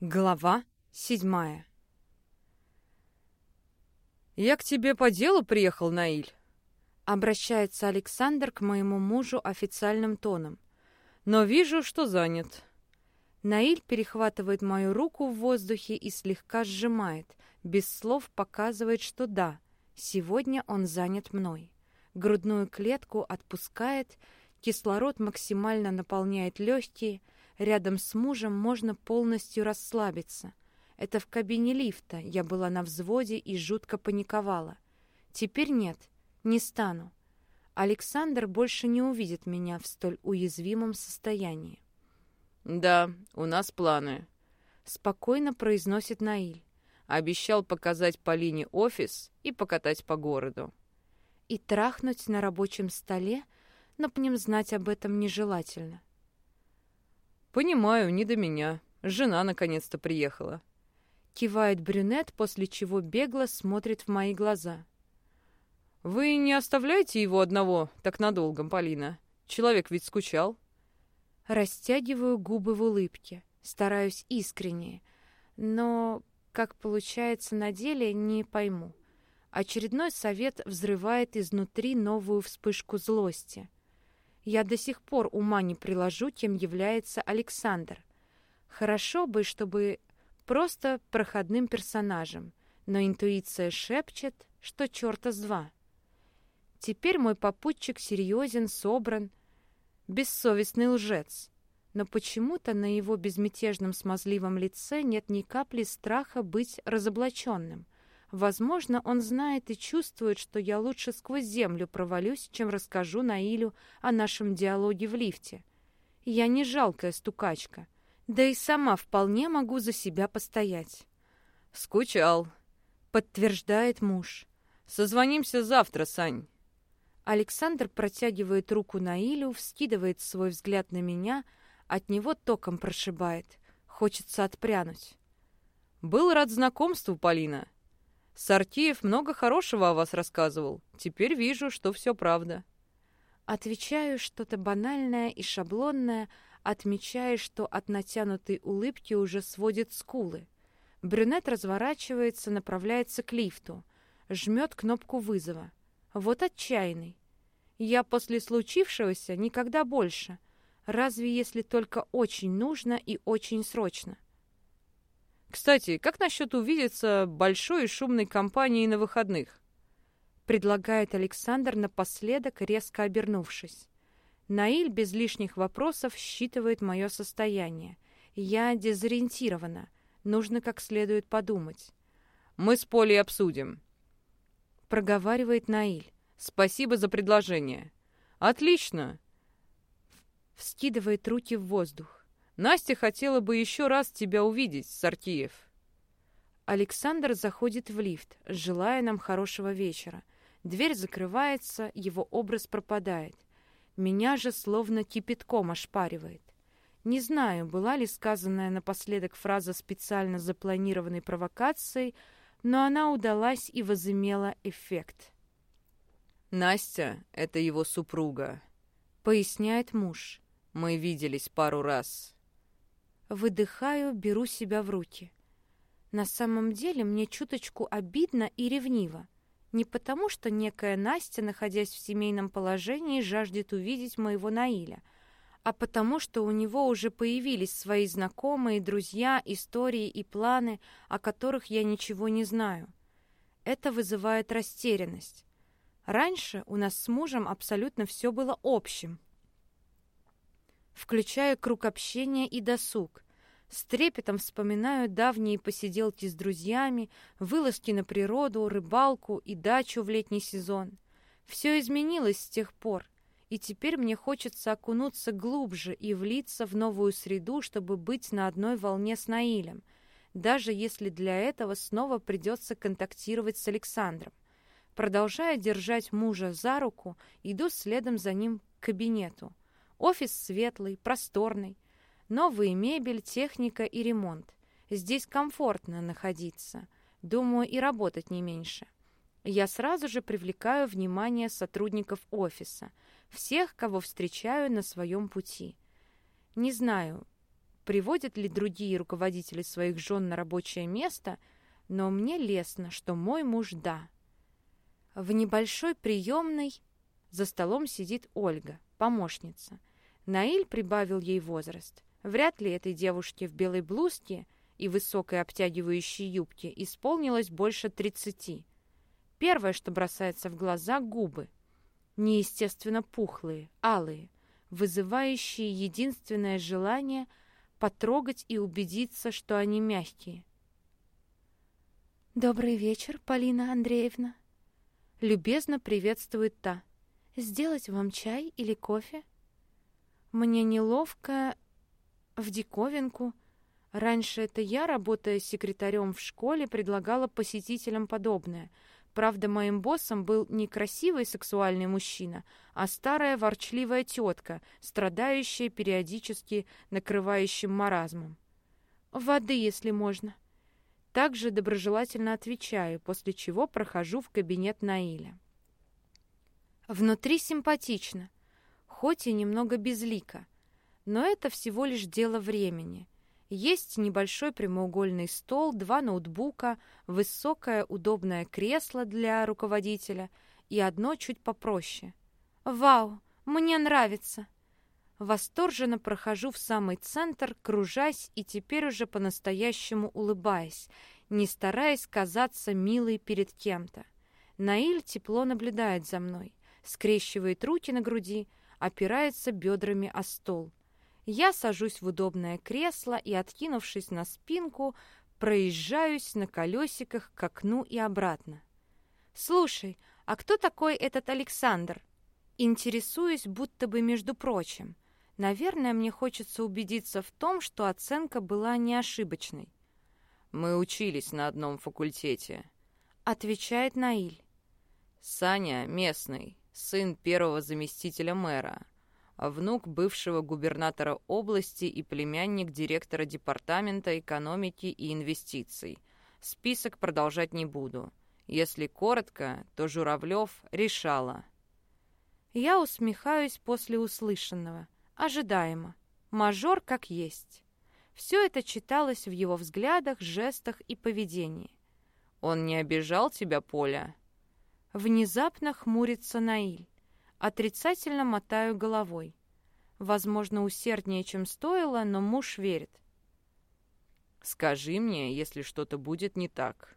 Глава седьмая «Я к тебе по делу приехал, Наиль», — обращается Александр к моему мужу официальным тоном. «Но вижу, что занят». Наиль перехватывает мою руку в воздухе и слегка сжимает, без слов показывает, что да, сегодня он занят мной. Грудную клетку отпускает, кислород максимально наполняет легкие — Рядом с мужем можно полностью расслабиться. Это в кабине лифта я была на взводе и жутко паниковала. Теперь нет, не стану. Александр больше не увидит меня в столь уязвимом состоянии. «Да, у нас планы», — спокойно произносит Наиль. «Обещал показать Полине офис и покатать по городу». И трахнуть на рабочем столе, но по ним знать об этом нежелательно. «Понимаю, не до меня. Жена наконец-то приехала». Кивает брюнет, после чего бегло смотрит в мои глаза. «Вы не оставляете его одного так надолго, Полина? Человек ведь скучал». Растягиваю губы в улыбке, стараюсь искренне, но, как получается на деле, не пойму. Очередной совет взрывает изнутри новую вспышку злости. Я до сих пор ума не приложу, кем является Александр. Хорошо бы, чтобы просто проходным персонажем, но интуиция шепчет, что черта с два. Теперь мой попутчик серьезен, собран, бессовестный лжец. Но почему-то на его безмятежном смазливом лице нет ни капли страха быть разоблаченным — Возможно, он знает и чувствует, что я лучше сквозь землю провалюсь, чем расскажу Наилю о нашем диалоге в лифте. Я не жалкая стукачка, да и сама вполне могу за себя постоять. «Скучал», — подтверждает муж. «Созвонимся завтра, Сань». Александр протягивает руку Наилю, вскидывает свой взгляд на меня, от него током прошибает. Хочется отпрянуть. «Был рад знакомству, Полина», Сартиев много хорошего о вас рассказывал. Теперь вижу, что все правда. Отвечаю что-то банальное и шаблонное, отмечая, что от натянутой улыбки уже сводит скулы. Брюнет разворачивается, направляется к лифту, жмет кнопку вызова. Вот отчаянный. Я после случившегося никогда больше. Разве если только очень нужно и очень срочно. Кстати, как насчет увидеться большой и шумной компанией на выходных? Предлагает Александр напоследок, резко обернувшись. Наиль без лишних вопросов считывает мое состояние. Я дезориентирована. Нужно как следует подумать. «Мы с Полей обсудим», — проговаривает Наиль. «Спасибо за предложение». «Отлично!» Вскидывает руки в воздух. Настя хотела бы еще раз тебя увидеть, Сартиев. Александр заходит в лифт, желая нам хорошего вечера. Дверь закрывается, его образ пропадает. Меня же словно кипятком ошпаривает. Не знаю, была ли сказанная напоследок фраза специально запланированной провокацией, но она удалась и возымела эффект. «Настя — это его супруга», — поясняет муж. «Мы виделись пару раз». Выдыхаю, беру себя в руки. На самом деле мне чуточку обидно и ревниво. Не потому, что некая Настя, находясь в семейном положении, жаждет увидеть моего Наиля, а потому, что у него уже появились свои знакомые, друзья, истории и планы, о которых я ничего не знаю. Это вызывает растерянность. Раньше у нас с мужем абсолютно все было общим включая круг общения и досуг. С трепетом вспоминаю давние посиделки с друзьями, вылазки на природу, рыбалку и дачу в летний сезон. Все изменилось с тех пор, и теперь мне хочется окунуться глубже и влиться в новую среду, чтобы быть на одной волне с Наилем, даже если для этого снова придется контактировать с Александром. Продолжая держать мужа за руку, иду следом за ним к кабинету. Офис светлый, просторный. Новая мебель, техника и ремонт. Здесь комфортно находиться. Думаю, и работать не меньше. Я сразу же привлекаю внимание сотрудников офиса. Всех, кого встречаю на своем пути. Не знаю, приводят ли другие руководители своих жен на рабочее место, но мне лестно, что мой муж – да. В небольшой приемной за столом сидит Ольга, помощница. Наиль прибавил ей возраст. Вряд ли этой девушке в белой блузке и высокой обтягивающей юбке исполнилось больше тридцати. Первое, что бросается в глаза – губы. Неестественно пухлые, алые, вызывающие единственное желание потрогать и убедиться, что они мягкие. «Добрый вечер, Полина Андреевна!» Любезно приветствует та. «Сделать вам чай или кофе?» Мне неловко в диковинку. Раньше это я, работая секретарем в школе, предлагала посетителям подобное — Правда, моим боссом был не красивый сексуальный мужчина, а старая ворчливая тетка, страдающая периодически накрывающим маразмом. «Воды, если можно». Также доброжелательно отвечаю, после чего прохожу в кабинет Наиля. Внутри симпатично, хоть и немного безлико, но это всего лишь дело времени — есть небольшой прямоугольный стол, два ноутбука, высокое удобное кресло для руководителя и одно чуть попроще. «Вау! Мне нравится!» Восторженно прохожу в самый центр, кружась и теперь уже по-настоящему улыбаясь, не стараясь казаться милой перед кем-то. Наиль тепло наблюдает за мной, скрещивает руки на груди, опирается бедрами о стол. Я сажусь в удобное кресло и, откинувшись на спинку, проезжаюсь на колесиках к окну и обратно. «Слушай, а кто такой этот Александр?» Интересуюсь, будто бы между прочим. Наверное, мне хочется убедиться в том, что оценка была не ошибочной. «Мы учились на одном факультете», — отвечает Наиль. «Саня местный, сын первого заместителя мэра внук бывшего губернатора области и племянник директора департамента экономики и инвестиций. Список продолжать не буду. Если коротко, то Журавлев решала. Я усмехаюсь после услышанного. Ожидаемо. Мажор как есть. Все это читалось в его взглядах, жестах и поведении. «Он не обижал тебя, Поля?» Внезапно хмурится Наиль. Отрицательно мотаю головой. Возможно, усерднее, чем стоило, но муж верит. «Скажи мне, если что-то будет не так».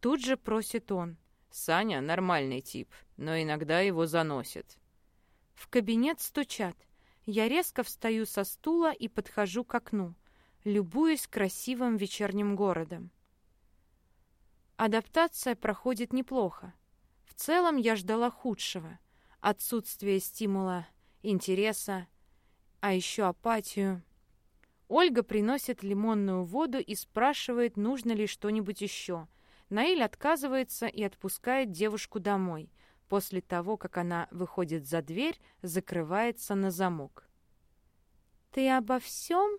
Тут же просит он. Саня нормальный тип, но иногда его заносит. В кабинет стучат. Я резко встаю со стула и подхожу к окну, любуясь красивым вечерним городом. Адаптация проходит неплохо. Целом я ждала худшего — отсутствие стимула, интереса, а еще апатию. Ольга приносит лимонную воду и спрашивает, нужно ли что-нибудь еще. Наиль отказывается и отпускает девушку домой. После того, как она выходит за дверь, закрывается на замок. «Ты обо всем?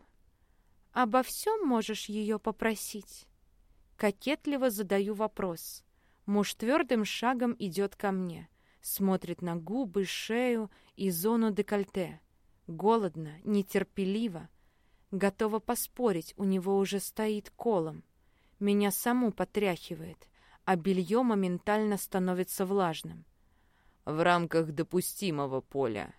Обо всем можешь ее попросить?» Кокетливо задаю вопрос. Муж твердым шагом идет ко мне смотрит на губы, шею и зону декольте. Голодно, нетерпеливо. Готова поспорить, у него уже стоит колом. Меня саму потряхивает, а белье моментально становится влажным. В рамках допустимого поля.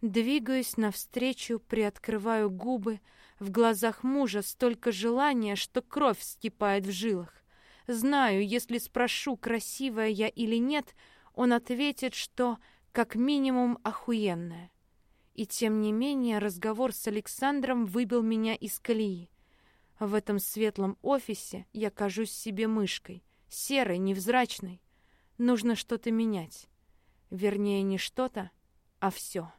Двигаюсь навстречу, приоткрываю губы. В глазах мужа столько желания, что кровь вскипает в жилах. Знаю, если спрошу, красивая я или нет, он ответит, что как минимум охуенная. И тем не менее разговор с Александром выбил меня из колеи. В этом светлом офисе я кажусь себе мышкой, серой, невзрачной. Нужно что-то менять. Вернее, не что-то, а все.